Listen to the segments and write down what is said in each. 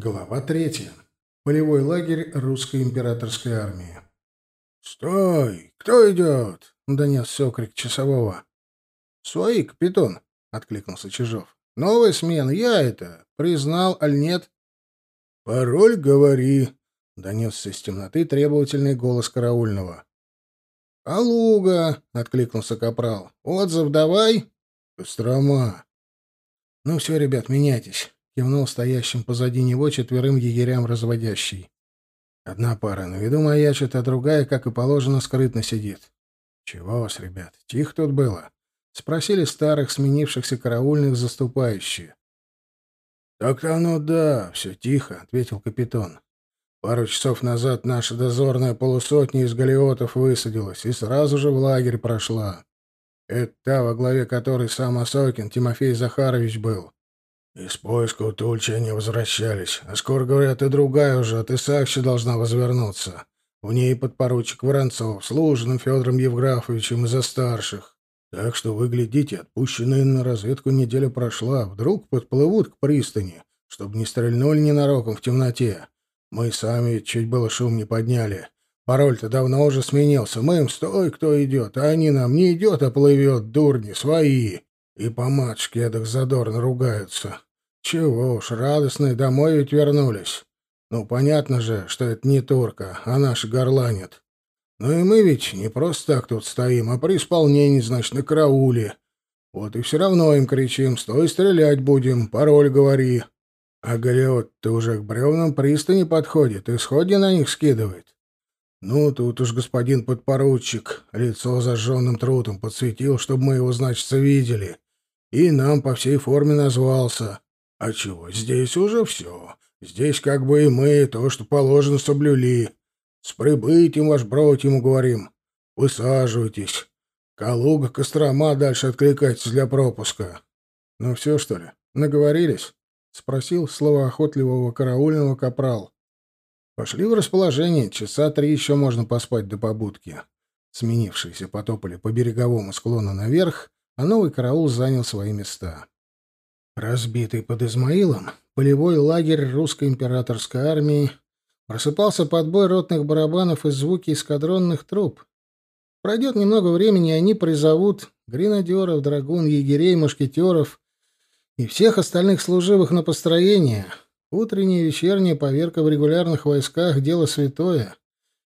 Глава третья. Полевой лагерь русской императорской армии. «Стой! Кто идет?» — донесся окрик часового. «Свои, капитан!» — откликнулся Чижов. «Новая смена, я это. Признал, аль нет?» «Пароль говори!» — донесся из темноты требовательный голос караульного. «Алуга!» — откликнулся капрал. «Отзыв давай!» «Кострома!» «Ну все, ребят, меняйтесь кивнул стоящим позади него четверым егерям разводящий. Одна пара на виду маячит, а другая, как и положено, скрытно сидит. Чего вас, ребят, тихо тут было? Спросили старых, сменившихся караульных, заступающие. «Так-то оно да, все тихо», — ответил капитан. «Пару часов назад наша дозорная полусотня из галиотов высадилась и сразу же в лагерь прошла. Это та, во главе которой сам Осокин Тимофей Захарович был. Из поисков Тульчи они возвращались. А скоро, говорят, и другая уже от Исаакча должна возвернуться. В ней подпоручик Воронцов с Лужиным Федором Евграфовичем из-за старших. Так что вы глядите, отпущенная на разведку неделя прошла. Вдруг подплывут к пристани, чтобы не стрельнули ненароком в темноте. Мы сами чуть было шум не подняли. Пароль-то давно уже сменился. Мы им «Стой, кто идет!» А они нам «Не идет, а плывет, дурни, свои!» И по матушке эдак задорно ругаются. Чего уж, радостные домой ведь вернулись. Ну, понятно же, что это не турка, а наш горланит. Ну и мы ведь не просто так тут стоим, а при исполнении, значит, на карауле. Вот и все равно им кричим, стой, стрелять будем, пароль говори. А Галиот-то уже к бревнам пристани подходит и сходи на них скидывает. Ну, тут уж господин подпоручик лицо зажженным трутом подсветил, чтобы мы его, значит, видели. И нам по всей форме назвался. А чего, здесь уже все. Здесь как бы и мы то, что положено, соблюли. С прибытием ваш бродь ему говорим. Высаживайтесь. Калуга, Кострома дальше откликайтесь для пропуска. Ну все, что ли, наговорились? Спросил словоохотливого караульного капрал. Пошли в расположение, часа три еще можно поспать до побудки. Сменившиеся потопали по береговому склону наверх, а новый караул занял свои места. Разбитый под Измаилом, полевой лагерь русской императорской армии просыпался под бой ротных барабанов и звуки эскадронных труб. Пройдет немного времени, и они призовут гренадеров, драгун, егерей, мушкетеров и всех остальных служивых на построение. Утренняя и вечерняя поверка в регулярных войсках — дело святое.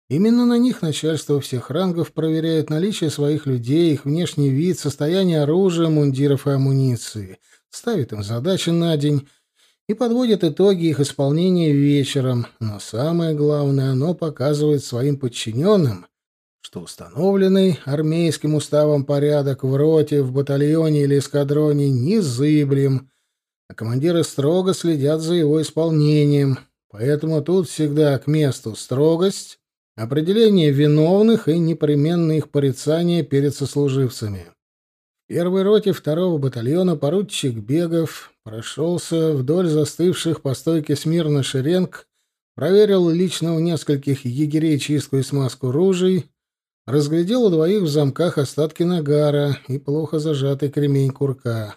Именно на них начальство всех рангов проверяет наличие своих людей, их внешний вид, состояние оружия, мундиров и амуниции — ставит им задачи на день и подводит итоги их исполнения вечером, но самое главное, оно показывает своим подчиненным, что установленный армейским уставом порядок в роте, в батальоне или эскадроне незыблем, а командиры строго следят за его исполнением, поэтому тут всегда к месту строгость, определение виновных и непременное их порицание перед сослуживцами первой роте второго батальона поручик Бегов прошелся вдоль застывших по стойке смирно шеренг, проверил лично у нескольких егерей чистку и смазку ружей, разглядел у двоих в замках остатки нагара и плохо зажатый кремень курка.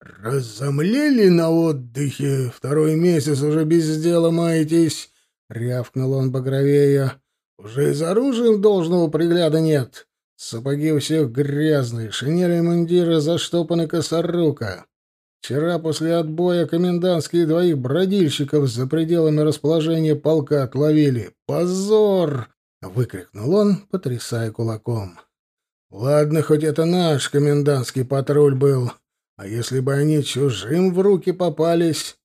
«Разомлели на отдыхе, второй месяц уже без дела маетесь», — рявкнул он багровея. «Уже и за оружием должного пригляда нет. Сапоги у всех грязные, шинели и мундиры заштопаны косорука. Вчера после отбоя комендантские двоих бродильщиков за пределами расположения полка отловили. «Позор!» — выкрикнул он, потрясая кулаком. «Ладно, хоть это наш комендантский патруль был, а если бы они чужим в руки попались,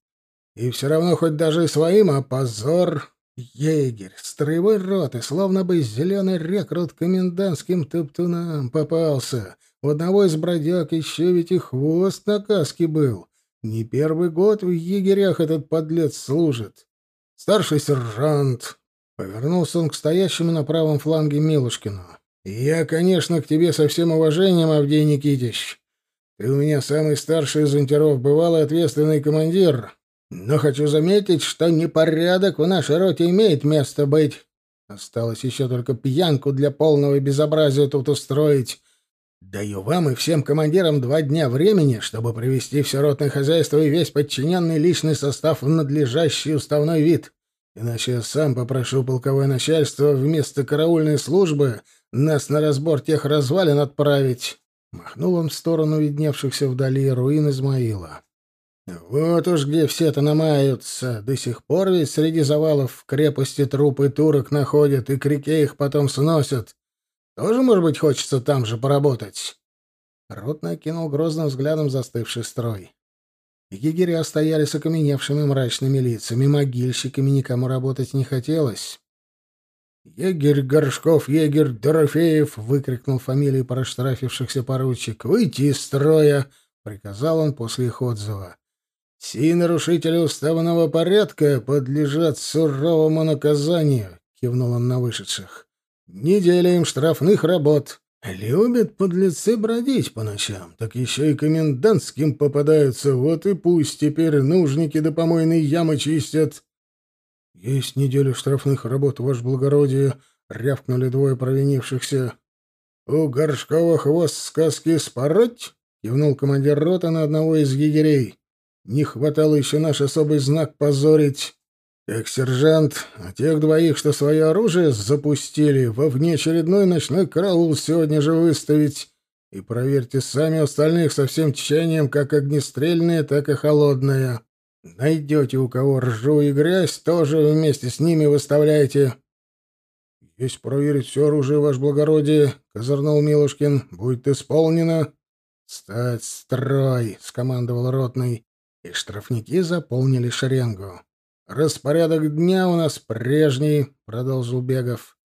и все равно хоть даже и своим, а позор!» Егерь, строевой роты, словно бы зеленый рекрут комендантским топтунам попался. У одного из бродяг еще ведь и хвост на каске был. Не первый год в егерях этот подлец служит. Старший сержант. Повернулся он к стоящему на правом фланге Милушкину. «Я, конечно, к тебе со всем уважением, Авдей Никитич. Ты у меня самый старший из унтеров, бывалый ответственный командир. Но хочу заметить, что непорядок в нашей роте имеет место быть. Осталось еще только пьянку для полного безобразия тут устроить. Даю вам и всем командирам два дня времени, чтобы привести все ротное хозяйство и весь подчиненный личный состав в надлежащий уставной вид. Иначе я сам попрошу полковое начальство вместо караульной службы нас на разбор тех развалин отправить. Махнул он в сторону видневшихся вдали руин Измаила. Вот уж где все-то намаются. До сих пор ведь среди завалов в крепости трупы турок находят и к реке их потом сносят. Тоже, может быть, хочется там же поработать?» Ротный окинул грозным взглядом застывший строй. Егеря стояли с окаменевшими мрачными лицами, могильщиками никому работать не хотелось. «Егерь Горшков, егерь Дорофеев!» — выкрикнул фамилии проштрафившихся поручик. «Выйти из строя!» — приказал он после их отзыва. «Сии нарушители уставного порядка подлежат суровому наказанию», — кивнул он на вышедших. «Неделя им штрафных работ. Любят подлецы бродить по ночам, так еще и комендантским попадаются, вот и пусть теперь нужники до помойной ямы чистят». «Есть неделя штрафных работ, ваше благородие», — рявкнули двое провинившихся. «У Горшкова хвост сказки спороть?» — кивнул командир рота на одного из егерей. Не хватало еще наш особый знак позорить. Как сержант, а тех двоих, что свое оружие запустили, во внеочередной ночной караул сегодня же выставить. И проверьте сами остальных со всем тщанием, как огнестрельные, так и холодные. Найдете у кого ржу и грязь, тоже вместе с ними выставляйте. — Есть проверить все оружие, ваше благородие, — козырнул Милушкин. — Будет исполнено. — Стать строй, — скомандовал ротный и штрафники заполнили шеренгу. «Распорядок дня у нас прежний», — продолжил Бегов.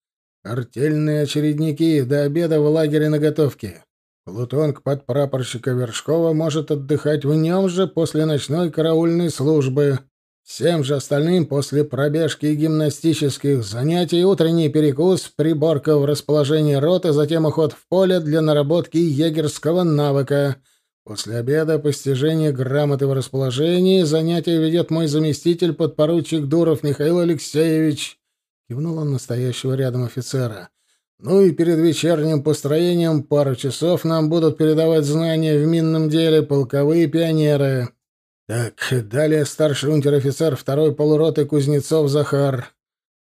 «Артельные очередники до обеда в лагере на готовке. Плутонг подпрапорщика Вершкова может отдыхать в нем же после ночной караульной службы. Всем же остальным после пробежки и гимнастических занятий утренний перекус, приборка в расположении роты, затем уход в поле для наработки егерского навыка — После обеда постижение грамоты в расположении занятие ведет мой заместитель, подпоручик Дуров Михаил Алексеевич. Кивнул он настоящего рядом офицера. Ну и перед вечерним построением пару часов нам будут передавать знания в минном деле полковые пионеры. Так, далее старший унтер-офицер второй полуроты Кузнецов Захар.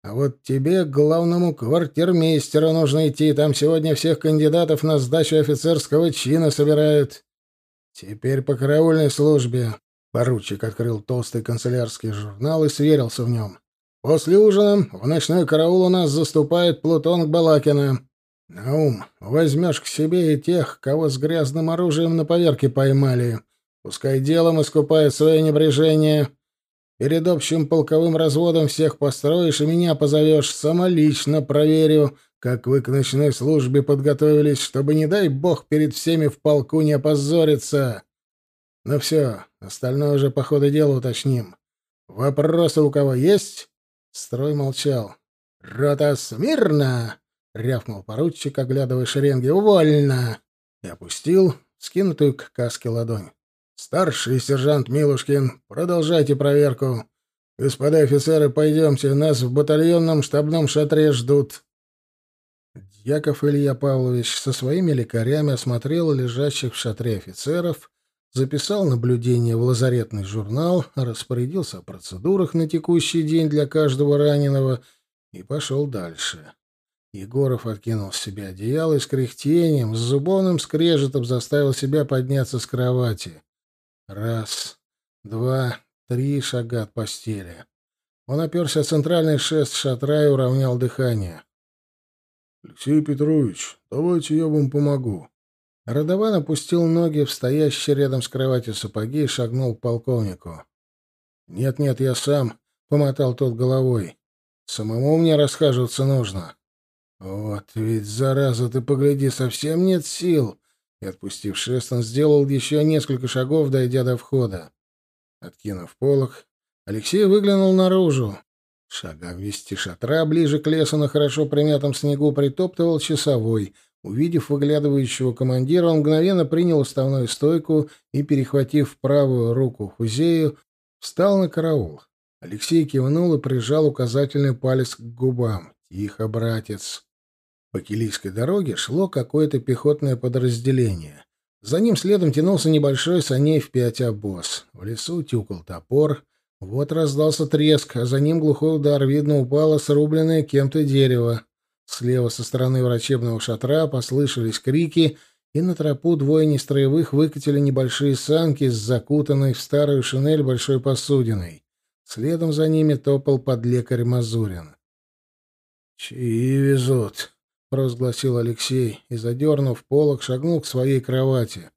А вот тебе, главному квартирмейстеру, нужно идти. Там сегодня всех кандидатов на сдачу офицерского чина собирают. «Теперь по караульной службе». Поручик открыл толстый канцелярский журнал и сверился в нем. «После ужина в ночной караул у нас заступает Плутон Балакина. Наум, возьмешь к себе и тех, кого с грязным оружием на поверке поймали. Пускай делом искупает свое небрежение. Перед общим полковым разводом всех построишь и меня позовешь. Самолично проверю, как вы к ночной службе подготовились, чтобы, не дай бог, перед всеми в полку не опозориться. Ну все, остальное уже по ходу дела уточним. Вопросы у кого есть?» Строй молчал. «Рота смирно!» — рявкнул поручик, оглядывая шеренги. «Увольно!» И опустил скинутую к каске ладонь. «Старший сержант Милушкин, продолжайте проверку. Господа офицеры, пойдемте, нас в батальонном штабном шатре ждут». Яков Илья Павлович со своими лекарями осмотрел лежащих в шатре офицеров, записал наблюдения в лазаретный журнал, распорядился о процедурах на текущий день для каждого раненого и пошел дальше. Егоров откинул с себя одеяло и с кряхтением, с зубовным скрежетом заставил себя подняться с кровати. Раз, два, три шага от постели. Он оперся о центральный шест шатра и уравнял дыхание. «Алексей Петрович, давайте я вам помогу». Радован опустил ноги в стоящие рядом с кроватью сапоги и шагнул к полковнику. «Нет-нет, я сам», — помотал тот головой. «Самому мне расхаживаться нужно». «Вот ведь, зараза, ты погляди, совсем нет сил!» И, отпустив шест, он сделал еще несколько шагов, дойдя до входа. Откинув полог, Алексей выглянул наружу. Шагах вести шатра ближе к лесу на хорошо примятом снегу притоптывал часовой. Увидев выглядывающего командира, он мгновенно принял уставную стойку и, перехватив правую руку Хузею, встал на караул. Алексей кивнул и прижал указательный палец к губам. «Тихо, братец!» По Килийской дороге шло какое-то пехотное подразделение. За ним следом тянулся небольшой саней в пять обоз. В лесу тюкал топор. Вот раздался треск, а за ним глухой удар. Видно, упало срубленное кем-то дерево. Слева со стороны врачебного шатра послышались крики, и на тропу двое нестроевых выкатили небольшие санки с закутанной в старую шинель большой посудиной. Следом за ними топал подлекарь Мазурин. «Чьи везут?» — провозгласил Алексей и, задернув полок, шагнул к своей кровати.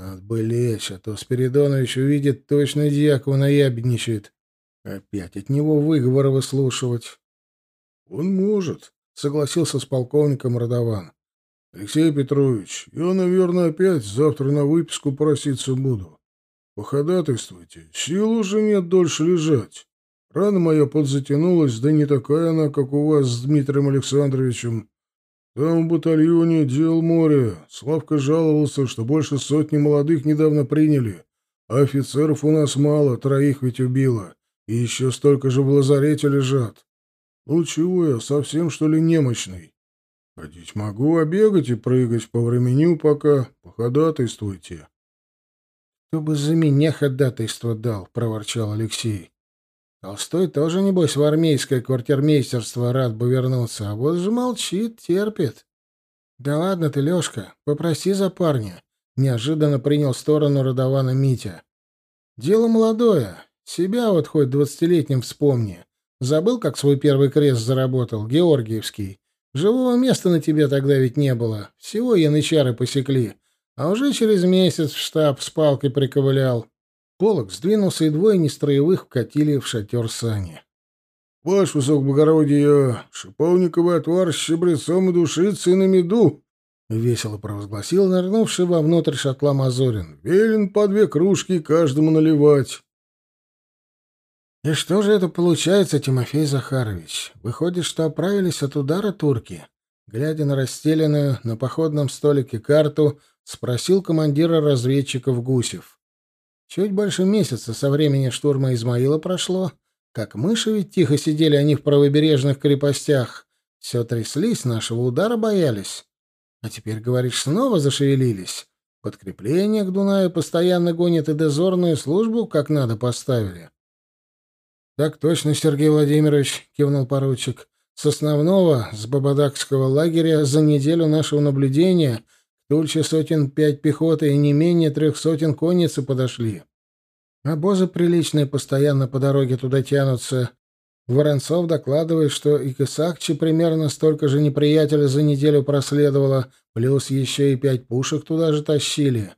«Надо бы лечь, а то Спиридонович увидит, точно дьякова наябедничает. Опять от него выговоры выслушивать». «Он может», — согласился с полковником Родован. «Алексей Петрович, я, наверное, опять завтра на выписку проситься буду. Походатайствуйте, сил уже нет дольше лежать. Рана моя подзатянулась, да не такая она, как у вас с Дмитрием Александровичем. Там в батальоне дел море. Славка жаловался, что больше сотни молодых недавно приняли. А офицеров у нас мало, троих ведь убило. И еще столько же в лазарете лежат. Ну чего я, совсем что ли немощный? Ходить могу, а бегать и прыгать по времени пока. Походатайствуйте. — Кто бы за меня ходатайство дал, — проворчал Алексей. Толстой тоже, небось, в армейское квартирмейстерство рад бы вернуться, а вот же молчит, терпит. Да ладно ты, Лёшка, попроси за парня. Неожиданно принял сторону родована Митя. Дело молодое. Себя вот хоть двадцатилетним вспомни. Забыл, как свой первый крест заработал, Георгиевский. Живого места на тебе тогда ведь не было. Всего янычары посекли. А уже через месяц в штаб с палкой приковылял. Полок сдвинулся, и двое нестроевых вкатили в шатер сани. — Ваш высокоблагородие, шиповниковый отвар с щебрецом и душицей на меду! — весело провозгласил нырнувший вовнутрь шатла Мазорин. — Велен по две кружки каждому наливать. — И что же это получается, Тимофей Захарович? Выходит, что оправились от удара турки? Глядя на расстеленную на походном столике карту, спросил командира разведчиков Гусев. — Чуть больше месяца со времени штурма Измаила прошло. Как мыши ведь тихо сидели они в правобережных крепостях. Все тряслись, нашего удара боялись. А теперь, говоришь, снова зашевелились. Подкрепление к Дунаю постоянно гонит и дозорную службу как надо поставили. — Так точно, Сергей Владимирович, — кивнул поручик. — С основного, с Бабадакского лагеря за неделю нашего наблюдения — Тульче сотен пять пехоты и не менее трех сотен конницы подошли. Обозы приличные постоянно по дороге туда тянутся. Воронцов докладывает, что и к примерно столько же неприятеля за неделю проследовало, плюс еще и пять пушек туда же тащили.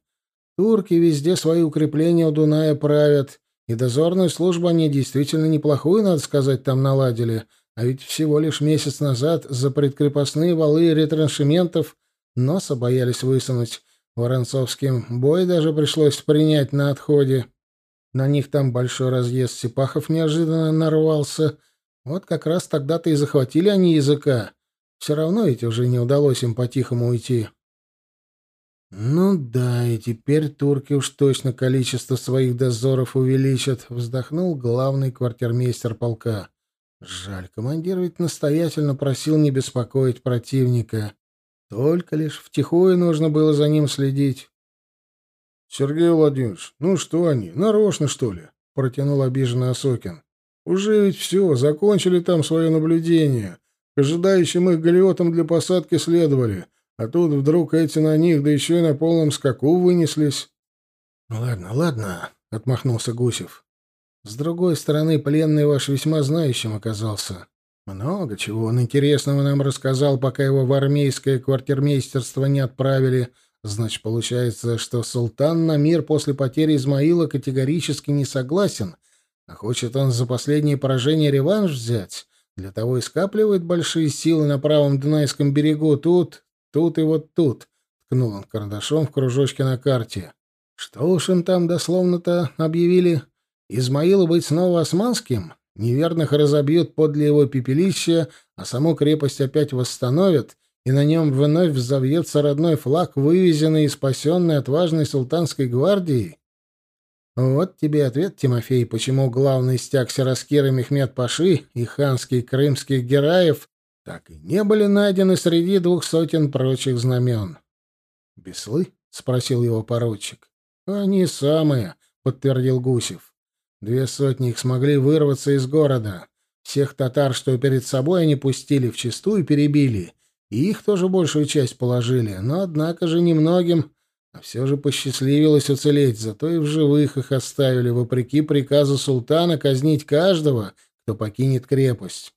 Турки везде свои укрепления у Дуная правят, и дозорную службу они действительно неплохую, надо сказать, там наладили. А ведь всего лишь месяц назад за предкрепостные валы ретраншементов Носа боялись высунуть. Воронцовским бой даже пришлось принять на отходе. На них там большой разъезд сипахов неожиданно нарвался. Вот как раз тогда-то и захватили они языка. Все равно ведь уже не удалось им по-тихому уйти. «Ну да, и теперь турки уж точно количество своих дозоров увеличат», — вздохнул главный квартирмейстер полка. «Жаль, командир ведь настоятельно просил не беспокоить противника. Только лишь втихую нужно было за ним следить. — Сергей Владимирович, ну что они, нарочно, что ли? — протянул обиженный Осокин. — Уже ведь все, закончили там свое наблюдение. К ожидающим их галиотам для посадки следовали. А тут вдруг эти на них, да еще и на полном скаку вынеслись. — Ладно, ладно, — отмахнулся Гусев. — С другой стороны, пленный ваш весьма знающим оказался. Много чего он интересного нам рассказал, пока его в армейское квартирмейстерство не отправили. Значит, получается, что султан на мир после потери Измаила категорически не согласен, а хочет он за последнее поражение реванш взять. Для того и скапливает большие силы на правом Дунайском берегу. Тут, тут и вот тут. Ткнул он карандашом в кружочке на карте. Что уж им там дословно-то объявили? Измаилу быть снова османским? Неверных разобьют подле его пепелища, а саму крепость опять восстановят, и на нем вновь взовьется родной флаг, вывезенный и спасенный отважной султанской гвардией. Вот тебе ответ, Тимофей, почему главный стяг Сираскира Мехмед Паши и ханский крымский Гераев так и не были найдены среди двух сотен прочих знамен. «Беслы?» — спросил его поручик. «Они самые», — подтвердил Гусев. «Две сотни их смогли вырваться из города. Всех татар, что перед собой они пустили, вчистую перебили, и их тоже большую часть положили, но, однако же, немногим, а все же посчастливилось уцелеть, зато и в живых их оставили, вопреки приказу султана казнить каждого, кто покинет крепость.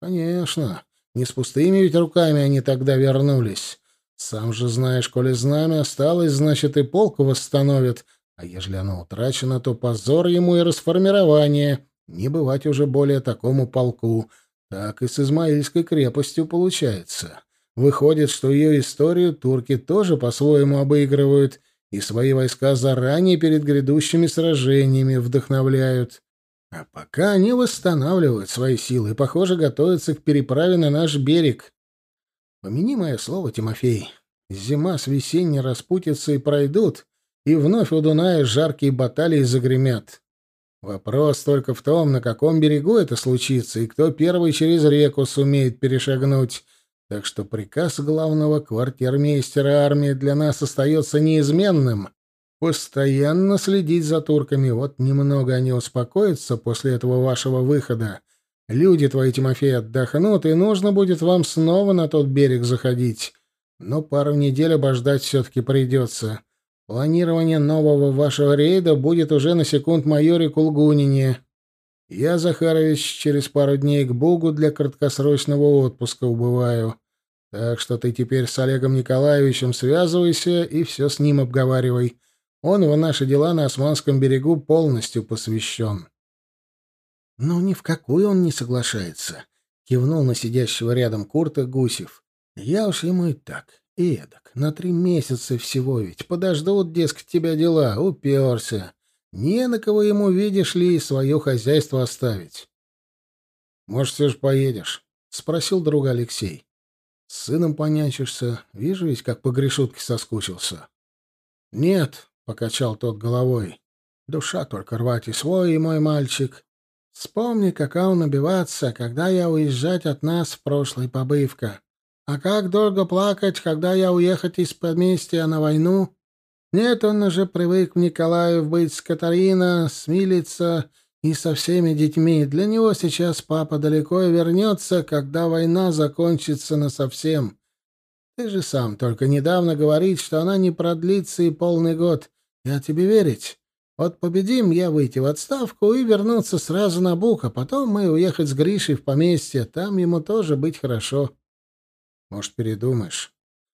Конечно, не с пустыми ведь руками они тогда вернулись. Сам же знаешь, коли знамя осталось, значит и полк восстановят, а ежели оно утрачено, то позор ему и расформирование, не бывать уже более такому полку. Так и с Измаильской крепостью получается. Выходит, что ее историю турки тоже по-своему обыгрывают и свои войска заранее перед грядущими сражениями вдохновляют. А пока они восстанавливают свои силы и, похоже, готовятся к переправе на наш берег. Помяни мое слово, Тимофей. Зима с весенней распутицей пройдут, и вновь у Дуная жаркие баталии загремят. Вопрос только в том, на каком берегу это случится, и кто первый через реку сумеет перешагнуть. Так что приказ главного квартирмейстера армии для нас остается неизменным. Постоянно следить за турками. Вот немного они успокоятся после этого вашего выхода. Люди твои, Тимофей, отдохнут, и нужно будет вам снова на тот берег заходить. Но пару недель обождать все-таки придется. Планирование нового вашего рейда будет уже на секунд-майоре Кулгунине. Я, Захарович, через пару дней к Бугу для краткосрочного отпуска убываю. Так что ты теперь с Олегом Николаевичем связывайся и все с ним обговаривай. Он в наши дела на Османском берегу полностью посвящен. — Ну, ни в какую он не соглашается, — кивнул на сидящего рядом Курта Гусев. — Я уж ему и так, эдак, на три месяца всего ведь. Подождут, дескать, тебя дела, уперся. Не на кого ему, видишь ли, свое хозяйство оставить. — Может, все же поедешь? — спросил друг Алексей. — С сыном понячишься. Вижу ведь, как по грешутке соскучился. — Нет, — покачал тот головой. — Душа только рвать и свой, и мой мальчик. Вспомни, какая набиваться, когда я уезжать от нас в прошлой побывка. А как долго плакать, когда я уехать из поместья на войну? Нет, он уже привык в Николаев быть с Катарина, смилиться и со всеми детьми. Для него сейчас папа далеко и вернется, когда война закончится насовсем. Ты же сам только недавно говоришь, что она не продлится и полный год. Я тебе верить? Вот победим, я выйти в отставку и вернуться сразу на Бук, а потом мы уехать с Гришей в поместье, там ему тоже быть хорошо. Может, передумаешь?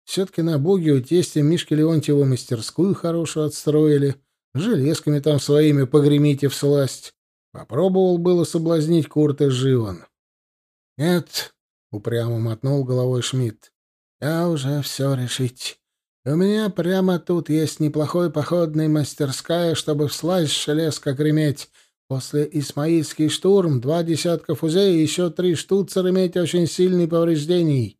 Все-таки на Буге у тестя Мишки Леонтьева мастерскую хорошую отстроили. Железками там своими погремите всласть. Попробовал было соблазнить Курта Живан. «Нет», — упрямо мотнул головой Шмидт, — «я уже все решить. У меня прямо тут есть неплохой походная мастерская, чтобы всласть железка греметь. После Исмаильский штурм два десятка фузей и еще три штуцера иметь очень сильные повреждений.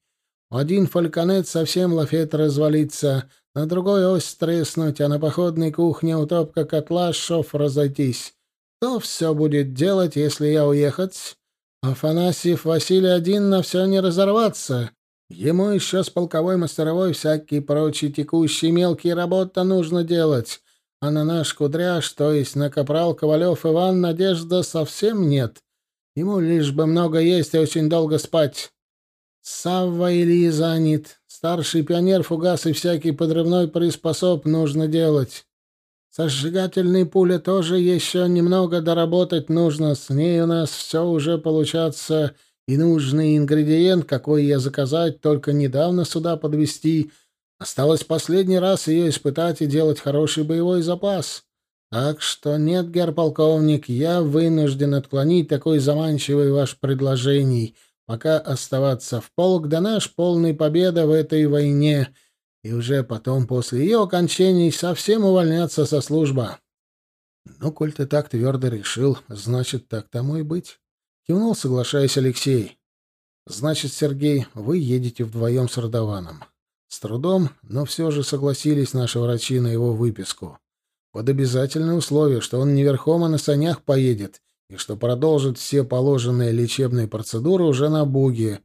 Один фальконет совсем лафет развалится, на другой ось треснуть, а на походной кухне утопка котла шов разойтись. Кто все будет делать, если я уехать? Афанасьев Василий один на все не разорваться. Ему еще с полковой мастеровой всякие прочие текущие мелкие работы нужно делать. А на наш кудряш, то есть на капрал Ковалев Иван, надежда совсем нет. Ему лишь бы много есть и очень долго спать. Савва Ильи занят. Старший пионер, фугас и всякий подрывной приспособ нужно делать. Со сжигательной пули тоже еще немного доработать нужно. С ней у нас все уже получаться. И нужный ингредиент, какой я заказать, только недавно сюда подвести. Осталось последний раз ее испытать и делать хороший боевой запас. Так что нет, герполковник, я вынужден отклонить такой заманчивый ваш предложений — пока оставаться в полк до наш полной победы в этой войне, и уже потом, после ее окончания, совсем увольняться со службы. Ну, коль ты так твердо решил, значит, так тому и быть. Кивнул, соглашаясь Алексей. Значит, Сергей, вы едете вдвоем с Родованом. С трудом, но все же согласились наши врачи на его выписку. Под обязательное условие, что он не верхом, а на санях поедет, и что продолжит все положенные лечебные процедуры уже на Буге.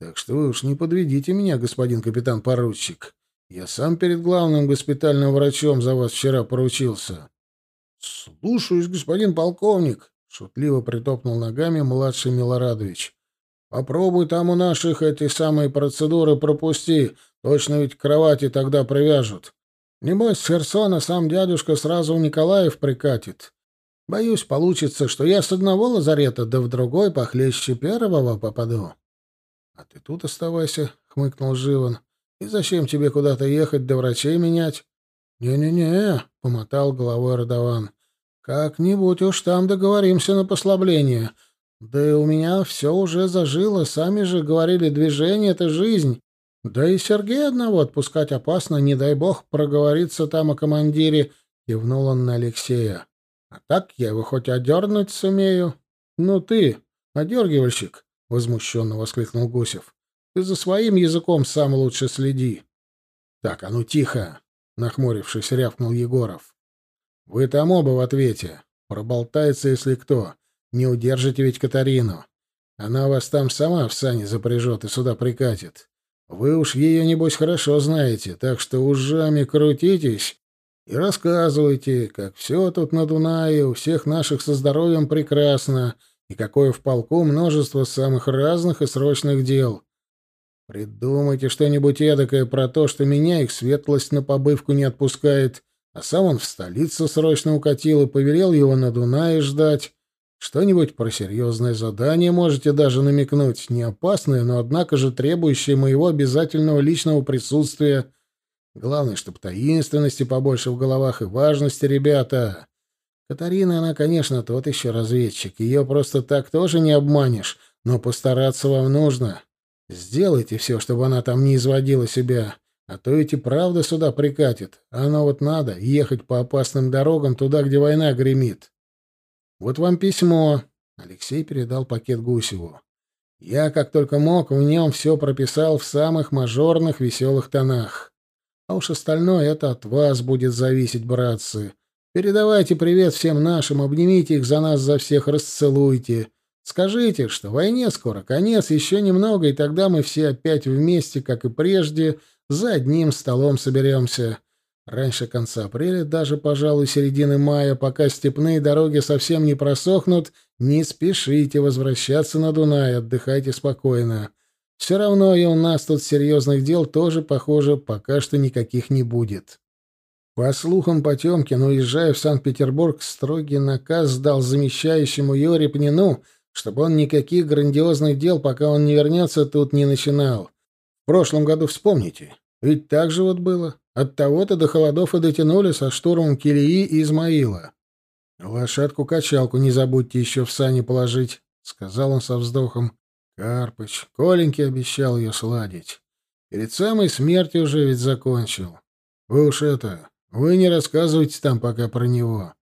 Так что вы уж не подведите меня, господин капитан-поручик. Я сам перед главным госпитальным врачом за вас вчера поручился. — Слушаюсь, господин полковник, — шутливо притопнул ногами младший Милорадович. — Попробуй там у наших эти самые процедуры пропусти. Точно ведь кровати тогда привяжут. Небось, Херсона сам дядюшка сразу в Николаев прикатит. Боюсь, получится, что я с одного лазарета да в другой похлеще первого попаду. — А ты тут оставайся, — хмыкнул Живан. — И зачем тебе куда-то ехать да врачей менять? Не — Не-не-не, — помотал головой Родован. — Как-нибудь уж там договоримся на послабление. Да и у меня все уже зажило, сами же говорили, движение — это жизнь. Да и Сергея одного отпускать опасно, не дай бог проговориться там о командире, — кивнул он на Алексея. — А так я его хоть одернуть сумею. — Ну ты, одергивальщик, возмущенно воскликнул Гусев. Ты за своим языком сам лучше следи. Так, а ну тихо, нахмурившись, рявкнул Егоров. Вы там оба в ответе. Проболтается, если кто. Не удержите ведь Катарину. Она вас там сама в сани запряжет и сюда прикатит. Вы уж ее, небось, хорошо знаете, так что ужами крутитесь и рассказывайте, как все тут на Дунае у всех наших со здоровьем прекрасно, и какое в полку множество самых разных и срочных дел. Придумайте что-нибудь эдакое про то, что меня их светлость на побывку не отпускает, а сам он в столицу срочно укатил и повелел его на Дунае ждать. Что-нибудь про серьезное задание можете даже намекнуть, не опасное, но однако же требующее моего обязательного личного присутствия. Главное, чтобы таинственности побольше в головах и важности, ребята. Катарина, она, конечно, тот еще разведчик. Ее просто так тоже не обманешь, но постараться вам нужно. Сделайте все, чтобы она там не изводила себя. А то ведь и правда сюда прикатит. А оно вот надо ехать по опасным дорогам туда, где война гремит. Вот вам письмо. Алексей передал пакет Гусеву. Я, как только мог, в нем все прописал в самых мажорных веселых тонах. А уж остальное это от вас будет зависеть, братцы. Передавайте привет всем нашим, обнимите их за нас за всех, расцелуйте. Скажите, что войне скоро конец, еще немного, и тогда мы все опять вместе, как и прежде, за одним столом соберемся. Раньше конца апреля, даже, пожалуй, середины мая, пока степные дороги совсем не просохнут, не спешите возвращаться на Дунай, отдыхайте спокойно. Все равно и у нас тут серьезных дел тоже, похоже, пока что никаких не будет. По слухам Потемкин, уезжая в Санкт-Петербург, строгий наказ дал замещающему Юре Пнину, чтобы он никаких грандиозных дел, пока он не вернется, тут не начинал. В прошлом году вспомните, ведь так же вот было. От того-то до холодов и дотянули со штурмом Килии и Измаила. «Лошадку-качалку не забудьте еще в сани положить», — сказал он со вздохом. «Карпыч, Коленьке обещал ее сладить. Перед самой смертью уже ведь закончил. Вы уж это, вы не рассказывайте там пока про него.